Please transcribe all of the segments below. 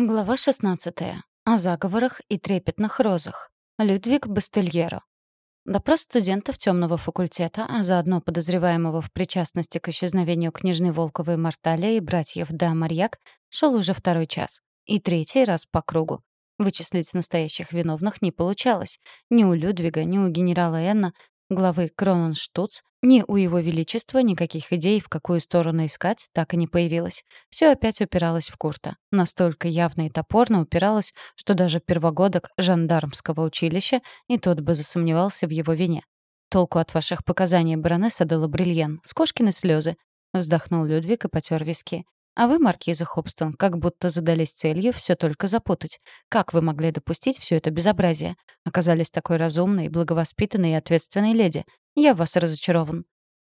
Глава 16. О заговорах и трепетных розах. Людвиг Бастельеро. Допрос студентов темного факультета, а заодно подозреваемого в причастности к исчезновению княжны Волковой Марталя и братьев да Марьяк, шел уже второй час. И третий раз по кругу. Вычислить настоящих виновных не получалось. Ни у Людвига, ни у генерала Энна главы Кроненштуц, ни у его величества никаких идей, в какую сторону искать, так и не появилось. Все опять упиралось в Курта. Настолько явно и топорно упиралось, что даже первогодок жандармского училища и тот бы засомневался в его вине. «Толку от ваших показаний, баронесса де Лабрильен. С кошкины слезы», — вздохнул Людвиг и потер виски. А вы, маркиза Хобстон, как будто задались целью все только запутать. Как вы могли допустить все это безобразие? Оказались такой разумной, благовоспитанной и ответственной леди. Я в вас разочарован.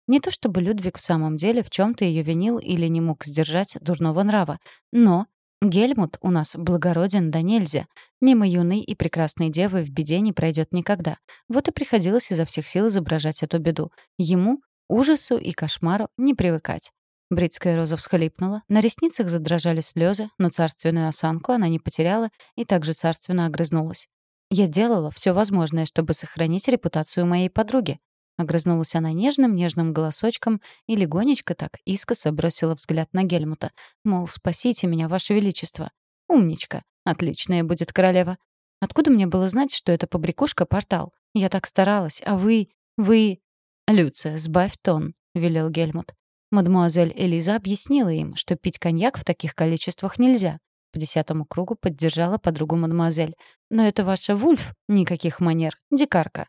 Не то чтобы Людвиг в самом деле в чем то ее винил или не мог сдержать дурного нрава, но Гельмут у нас благороден да нельзя. Мимо юной и прекрасной девы в беде не пройдет никогда. Вот и приходилось изо всех сил изображать эту беду. Ему, ужасу и кошмару не привыкать. Бритская роза всхлипнула, на ресницах задрожали слезы, но царственную осанку она не потеряла и также царственно огрызнулась. «Я делала все возможное, чтобы сохранить репутацию моей подруги», Огрызнулась она нежным-нежным голосочком и легонечко так искоса бросила взгляд на Гельмута. Мол, спасите меня, ваше величество. Умничка. Отличная будет королева. Откуда мне было знать, что это побрякушка-портал? Я так старалась, а вы... вы... «Люция, сбавь тон», — велел Гельмут. Мадмуазель Элиза объяснила им, что пить коньяк в таких количествах нельзя. По десятому кругу поддержала подругу мадемуазель. «Но это ваша Вульф? Никаких манер. Дикарка.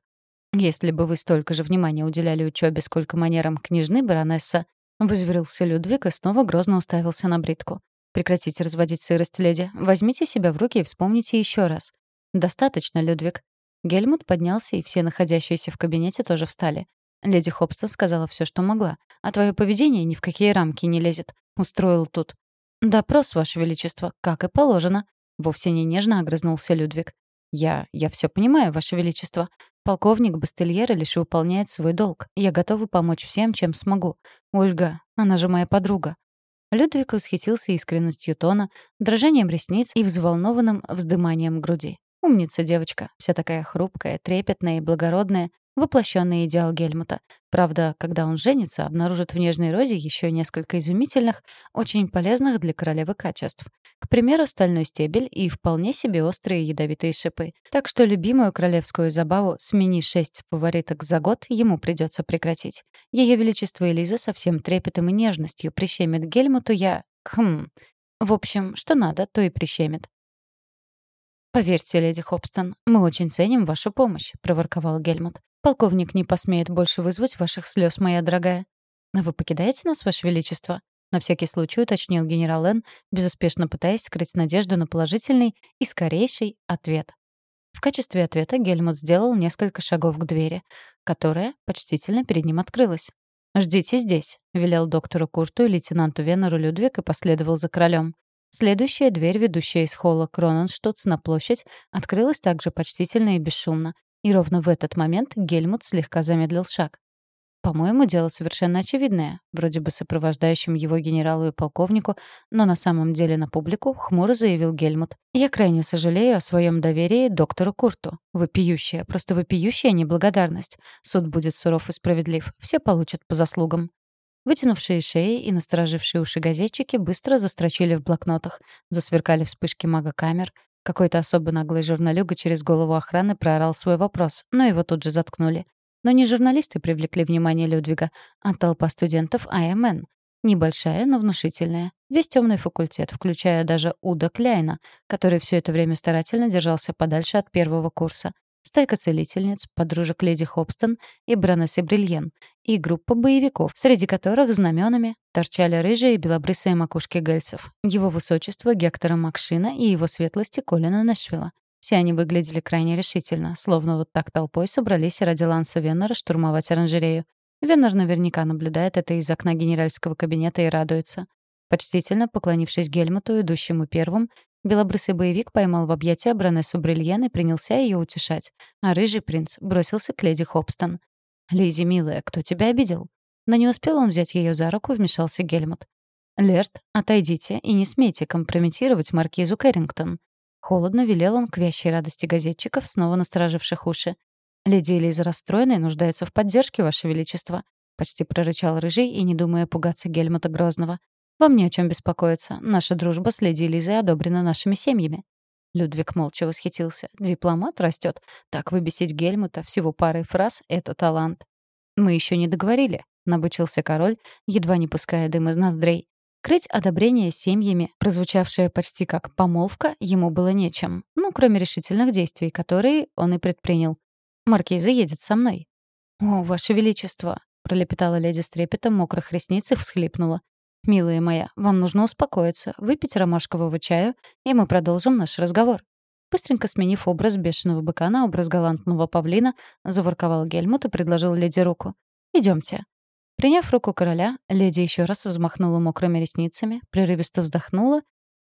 Если бы вы столько же внимания уделяли учебе, сколько манерам княжны баронесса...» Вызверился Людвиг и снова грозно уставился на бритку. «Прекратите разводить сырость, леди. Возьмите себя в руки и вспомните еще раз. Достаточно, Людвиг». Гельмут поднялся, и все находящиеся в кабинете тоже встали. Леди Хобстон сказала все, что могла. А твое поведение ни в какие рамки не лезет. Устроил тут. Допрос, Ваше Величество, как и положено. Вовсе не нежно огрызнулся Людвиг. Я... я все понимаю, Ваше Величество. Полковник Бастельера лишь выполняет свой долг. Я готова помочь всем, чем смогу. Ольга, она же моя подруга. Людвиг восхитился искренностью тона, дрожанием ресниц и взволнованным вздыманием груди. Умница девочка, вся такая хрупкая, трепетная и благородная, Воплощенный идеал Гельмута. Правда, когда он женится, обнаружит в нежной розе еще несколько изумительных, очень полезных для королевы качеств. К примеру, стальной стебель и вполне себе острые ядовитые шипы. Так что любимую королевскую забаву «смени шесть фавориток за год» ему придется прекратить. Ее величество Элиза со всем трепетом и нежностью прищемит Гельмуту я... Хм... В общем, что надо, то и прищемит. «Поверьте, леди Хобстон, мы очень ценим вашу помощь», — проворковал Гельмут. Полковник не посмеет больше вызвать ваших слез, моя дорогая. Вы покидаете нас, ваше величество? На всякий случай уточнил генерал Н, безуспешно пытаясь скрыть надежду на положительный и скорейший ответ. В качестве ответа Гельмут сделал несколько шагов к двери, которая почтительно перед ним открылась. «Ждите здесь», — велел доктору Курту и лейтенанту Венеру Людвиг и последовал за королем. Следующая дверь, ведущая из холла Кроненштутц на площадь, открылась также почтительно и бесшумно, и ровно в этот момент Гельмут слегка замедлил шаг. По-моему, дело совершенно очевидное, вроде бы сопровождающим его генералу и полковнику, но на самом деле на публику хмуро заявил Гельмут. «Я крайне сожалею о своем доверии доктору Курту. Вопиющая, просто вопиющая неблагодарность. Суд будет суров и справедлив. Все получат по заслугам». Вытянувшие шеи и насторожившие уши газетчики быстро застрочили в блокнотах, засверкали вспышки мага-камер, какой-то особо наглый журналюга через голову охраны проорал свой вопрос, но его тут же заткнули. Но не журналисты привлекли внимание Людвига, а толпа студентов АМН. Небольшая, но внушительная. Весь темный факультет, включая даже Уда Кляйна, который все это время старательно держался подальше от первого курса стайка целительниц, подружек леди Хобстон и баронессы Брильен, и группа боевиков, среди которых знаменами торчали рыжие и белобрысые макушки гельцев, его высочество Гектора Макшина и его светлости Колина Нэшвилла. Все они выглядели крайне решительно, словно вот так толпой собрались ради Ланса Веннера штурмовать оранжерею. Веннер наверняка наблюдает это из окна генеральского кабинета и радуется. Почтительно поклонившись Гельмуту, идущему первым, Белобрысый боевик поймал в объятия Бронессу Брильен и принялся ее утешать, а рыжий принц бросился к леди Хобстон. «Лизи, милая, кто тебя обидел?» Но не успел он взять ее за руку, вмешался Гельмут. «Лерт, отойдите и не смейте компрометировать маркизу Кэррингтон». Холодно велел он к вящей радости газетчиков, снова настороживших уши. «Леди Элиза расстроена и нуждается в поддержке, Ваше Величество», — почти прорычал Рыжий и не думая пугаться Гельмута Грозного. «Вам не о чем беспокоиться. Наша дружба с леди Элизой одобрена нашими семьями». Людвиг молча восхитился. «Дипломат растет. Так выбесить Гельмута всего парой фраз — это талант». «Мы еще не договорили», — набычился король, едва не пуская дым из ноздрей. Крыть одобрение семьями, прозвучавшее почти как помолвка, ему было нечем. Ну, кроме решительных действий, которые он и предпринял. «Маркиза едет со мной». «О, ваше величество!» — пролепетала леди с трепетом мокрых ресниц и всхлипнула. «Милая моя, вам нужно успокоиться, выпить ромашкового чаю, и мы продолжим наш разговор». Быстренько сменив образ бешеного быка на образ галантного павлина, заворковал Гельмут и предложил леди руку. «Идемте». Приняв руку короля, леди еще раз взмахнула мокрыми ресницами, прерывисто вздохнула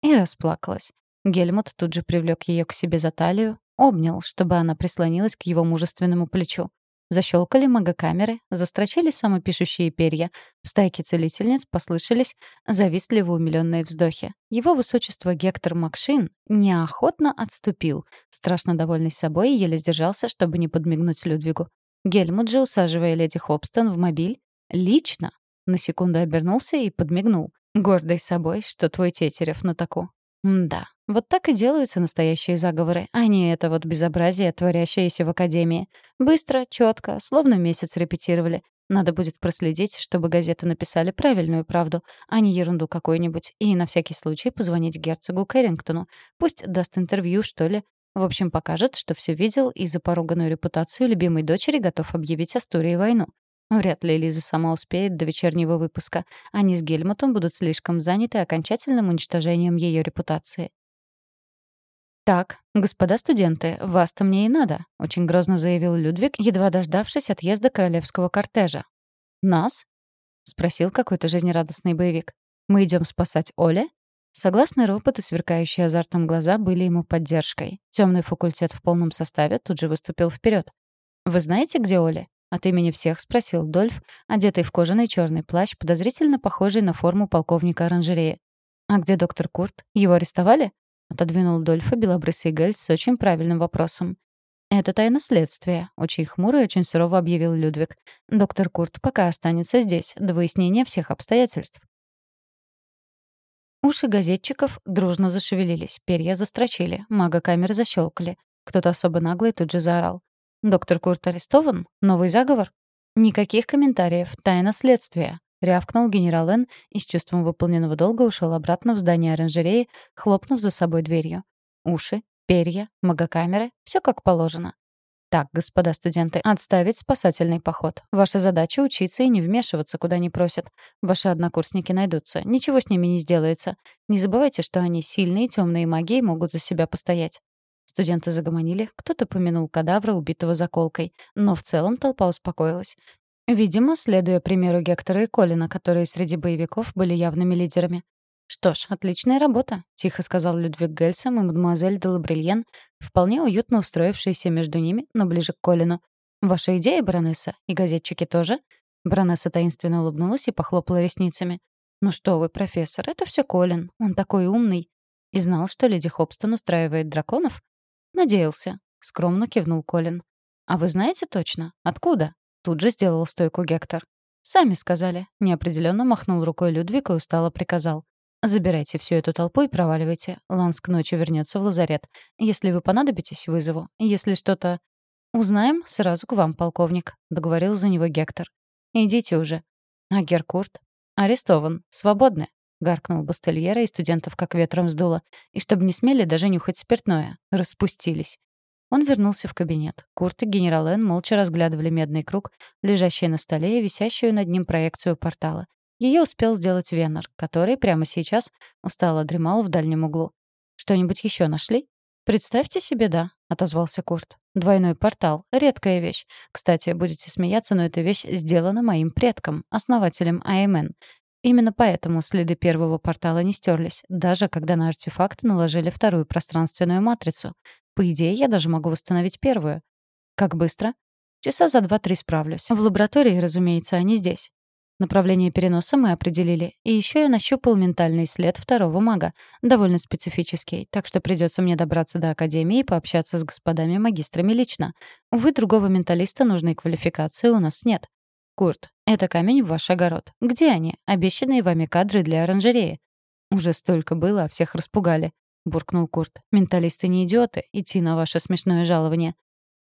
и расплакалась. Гельмут тут же привлек ее к себе за талию, обнял, чтобы она прислонилась к его мужественному плечу. Защелкали магокамеры, застрочили самопишущие перья. В стайке целительниц послышались завистливо умилённые вздохи. Его высочество Гектор Макшин неохотно отступил, страшно довольный собой и еле сдержался, чтобы не подмигнуть Людвигу. Гельмут же, усаживая леди Хобстон в мобиль, Лично? На секунду обернулся и подмигнул. Гордый собой, что твой Тетерев на таку. да, вот так и делаются настоящие заговоры, а не это вот безобразие, творящееся в Академии. Быстро, четко, словно месяц репетировали. Надо будет проследить, чтобы газеты написали правильную правду, а не ерунду какую-нибудь, и на всякий случай позвонить герцогу Кэррингтону. Пусть даст интервью, что ли. В общем, покажет, что все видел и за поруганную репутацию любимой дочери готов объявить Астурии войну. Вряд ли Лиза сама успеет до вечернего выпуска. Они с Гельмутом будут слишком заняты окончательным уничтожением ее репутации. «Так, господа студенты, вас-то мне и надо», — очень грозно заявил Людвиг, едва дождавшись отъезда королевского кортежа. «Нас?» — спросил какой-то жизнерадостный боевик. «Мы идем спасать Оля?» Согласный ропот и сверкающие азартом глаза были ему поддержкой. Темный факультет в полном составе тут же выступил вперед. «Вы знаете, где Оля?» От имени всех спросил Дольф, одетый в кожаный черный плащ, подозрительно похожий на форму полковника оранжереи. «А где доктор Курт? Его арестовали?» Отодвинул Дольфа белобрысый Гельс с очень правильным вопросом. «Это тайна следствия», — очень хмуро и очень сурово объявил Людвиг. «Доктор Курт пока останется здесь, до выяснения всех обстоятельств». Уши газетчиков дружно зашевелились, перья застрочили, мага-камеры защелкали. Кто-то особо наглый тут же заорал. Доктор Курт арестован? Новый заговор? Никаких комментариев. Тайна следствия. Рявкнул генерал Н и с чувством выполненного долга ушел обратно в здание оранжереи, хлопнув за собой дверью. Уши, перья, магокамеры — все как положено. Так, господа студенты, отставить спасательный поход. Ваша задача — учиться и не вмешиваться, куда не просят. Ваши однокурсники найдутся. Ничего с ними не сделается. Не забывайте, что они сильные темные маги и могут за себя постоять. Студенты загомонили, кто-то помянул кадавра, убитого заколкой, но в целом толпа успокоилась. Видимо, следуя примеру Гектора и Колина, которые среди боевиков были явными лидерами. «Что ж, отличная работа», — тихо сказал Людвиг Гельсом и мадемуазель де Лабрильен, вполне уютно устроившиеся между ними, но ближе к Колину. «Ваша идея, баронесса? И газетчики тоже?» Баронесса таинственно улыбнулась и похлопала ресницами. «Ну что вы, профессор, это все Колин. Он такой умный. И знал, что леди Хобстон устраивает драконов? «Надеялся», — скромно кивнул Колин. «А вы знаете точно? Откуда?» Тут же сделал стойку Гектор. «Сами сказали». Неопределенно махнул рукой Людвиг и устало приказал. «Забирайте всю эту толпу и проваливайте. Ланс к ночи вернется в лазарет. Если вы понадобитесь, вызову. Если что-то...» «Узнаем, сразу к вам, полковник», — договорил за него Гектор. «Идите уже». «А Геркурт?» «Арестован. Свободны» гаркнул Бастельера, и студентов как ветром сдуло. И чтобы не смели даже нюхать спиртное. Распустились. Он вернулся в кабинет. Курт и генерал Эн молча разглядывали медный круг, лежащий на столе и висящую над ним проекцию портала. Ее успел сделать Веннер, который прямо сейчас устало дремал в дальнем углу. «Что-нибудь еще нашли?» «Представьте себе, да», — отозвался Курт. «Двойной портал — редкая вещь. Кстати, будете смеяться, но эта вещь сделана моим предком, основателем АМН. Именно поэтому следы первого портала не стерлись, даже когда на артефакт наложили вторую пространственную матрицу. По идее, я даже могу восстановить первую. Как быстро? Часа за два-три справлюсь. В лаборатории, разумеется, а не здесь. Направление переноса мы определили. И еще я нащупал ментальный след второго мага. Довольно специфический, так что придется мне добраться до Академии и пообщаться с господами-магистрами лично. Увы, другого менталиста нужной квалификации у нас нет. Курт, это камень в ваш огород. Где они? Обещанные вами кадры для оранжереи. Уже столько было, а всех распугали. Буркнул Курт. Менталисты не идиоты. Идти на ваше смешное жалование.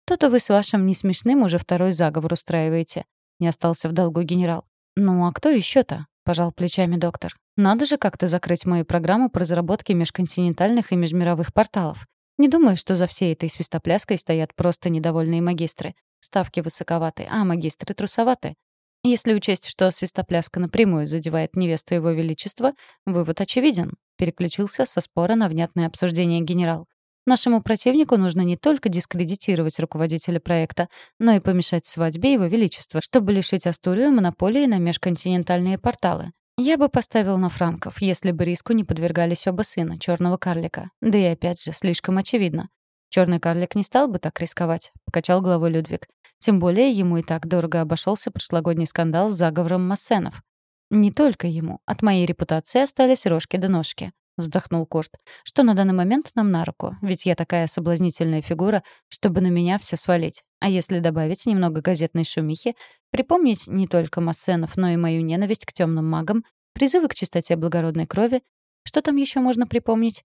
То-то вы с вашим несмешным уже второй заговор устраиваете. Не остался в долгу генерал. «Ну а кто еще-то?» — пожал плечами доктор. «Надо же как-то закрыть мою программу по разработке межконтинентальных и межмировых порталов. Не думаю, что за всей этой свистопляской стоят просто недовольные магистры. Ставки высоковаты, а магистры трусоваты. Если учесть, что свистопляска напрямую задевает невесту его величества, вывод очевиден. Переключился со спора на внятное обсуждение генерал. Нашему противнику нужно не только дискредитировать руководителя проекта, но и помешать свадьбе Его Величества, чтобы лишить Астурию монополии на межконтинентальные порталы. Я бы поставил на франков, если бы риску не подвергались оба сына, черного карлика. Да и опять же, слишком очевидно. Черный карлик не стал бы так рисковать, покачал головой Людвиг. Тем более ему и так дорого обошелся прошлогодний скандал с заговором Массенов. Не только ему. От моей репутации остались рожки до ножки вздохнул Курт. Что на данный момент нам на руку, ведь я такая соблазнительная фигура, чтобы на меня все свалить. А если добавить немного газетной шумихи, припомнить не только Массенов, но и мою ненависть к темным магам, призывы к чистоте благородной крови, что там еще можно припомнить?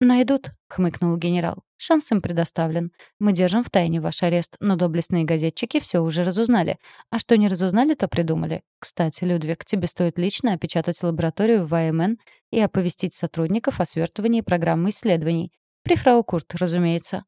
«Найдут», — хмыкнул генерал. «Шанс им предоставлен. Мы держим в тайне ваш арест, но доблестные газетчики все уже разузнали. А что не разузнали, то придумали. Кстати, Людвиг, тебе стоит лично опечатать лабораторию в АМН и оповестить сотрудников о свертывании программы исследований. При фрау Курт, разумеется».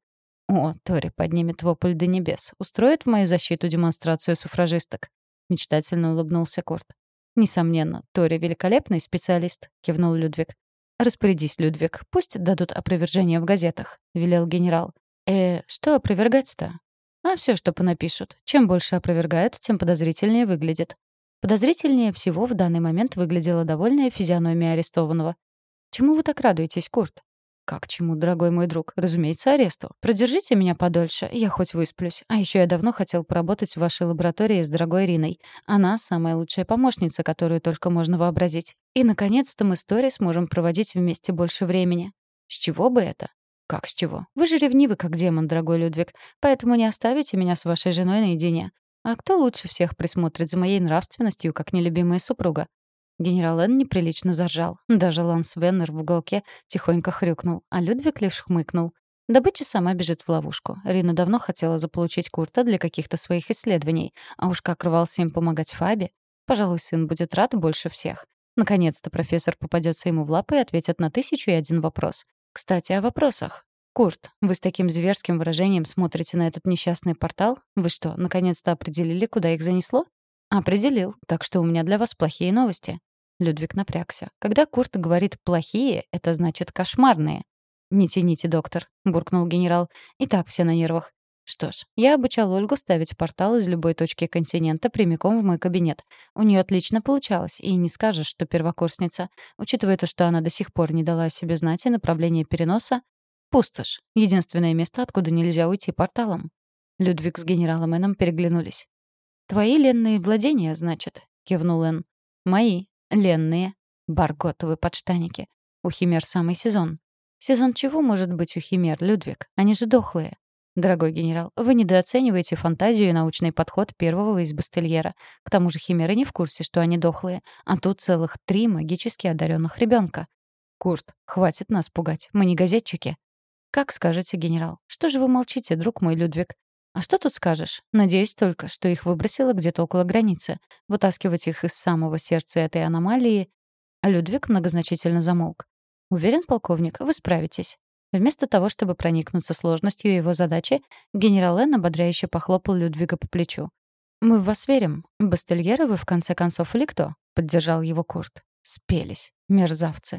«О, Тори поднимет вопль до небес. Устроит в мою защиту демонстрацию суфражисток». Мечтательно улыбнулся Курт. «Несомненно, Тори — великолепный специалист», — кивнул Людвиг. «Распорядись, Людвиг, пусть дадут опровержение в газетах», — велел генерал. «Э, что опровергать-то?» «А все, что понапишут. Чем больше опровергают, тем подозрительнее выглядит». Подозрительнее всего в данный момент выглядела довольная физиономия арестованного. «Чему вы так радуетесь, Курт?» «Как чему, дорогой мой друг? Разумеется, аресту. Продержите меня подольше, я хоть высплюсь. А еще я давно хотел поработать в вашей лаборатории с дорогой Риной. Она — самая лучшая помощница, которую только можно вообразить. И, наконец-то, мы с Тори сможем проводить вместе больше времени. С чего бы это? Как с чего? Вы же ревнивы, как демон, дорогой Людвиг, поэтому не оставите меня с вашей женой наедине. А кто лучше всех присмотрит за моей нравственностью, как нелюбимая супруга? Генерал Н неприлично заржал. Даже Ланс Веннер в уголке тихонько хрюкнул, а Людвиг лишь хмыкнул. Добыча сама бежит в ловушку. Рина давно хотела заполучить Курта для каких-то своих исследований, а уж как рвался им помогать Фабе. Пожалуй, сын будет рад больше всех. Наконец-то профессор попадется ему в лапы и ответит на тысячу и один вопрос. Кстати, о вопросах. «Курт, вы с таким зверским выражением смотрите на этот несчастный портал? Вы что, наконец-то определили, куда их занесло?» «Определил, так что у меня для вас плохие новости. Людвиг напрягся. Когда Курт говорит «плохие», это значит «кошмарные». «Не тяните, доктор», — буркнул генерал. «И так все на нервах. Что ж, я обучал Ольгу ставить портал из любой точки континента прямиком в мой кабинет. У нее отлично получалось, и не скажешь, что первокурсница. Учитывая то, что она до сих пор не дала о себе знать и направление переноса, пустошь — единственное место, откуда нельзя уйти порталом. Людвиг с генералом Эном переглянулись. «Твои ленные владения, значит?» — кивнул Эн. «Мои», Ленные. Барготовы подштаники. У химер самый сезон. Сезон чего может быть у химер, Людвиг? Они же дохлые. Дорогой генерал, вы недооцениваете фантазию и научный подход первого из Бастельера. К тому же химеры не в курсе, что они дохлые, а тут целых три магически одаренных ребенка. Курт, хватит нас пугать, мы не газетчики. Как скажете, генерал. Что же вы молчите, друг мой Людвиг? А что тут скажешь? Надеюсь только, что их выбросило где-то около границы. Вытаскивать их из самого сердца этой аномалии... А Людвиг многозначительно замолк. «Уверен, полковник, вы справитесь». Вместо того, чтобы проникнуться сложностью его задачи, генерал Эн ободряюще похлопал Людвига по плечу. «Мы в вас верим. Бастельеры вы, в конце концов, или кто?» — поддержал его Курт. «Спелись. Мерзавцы.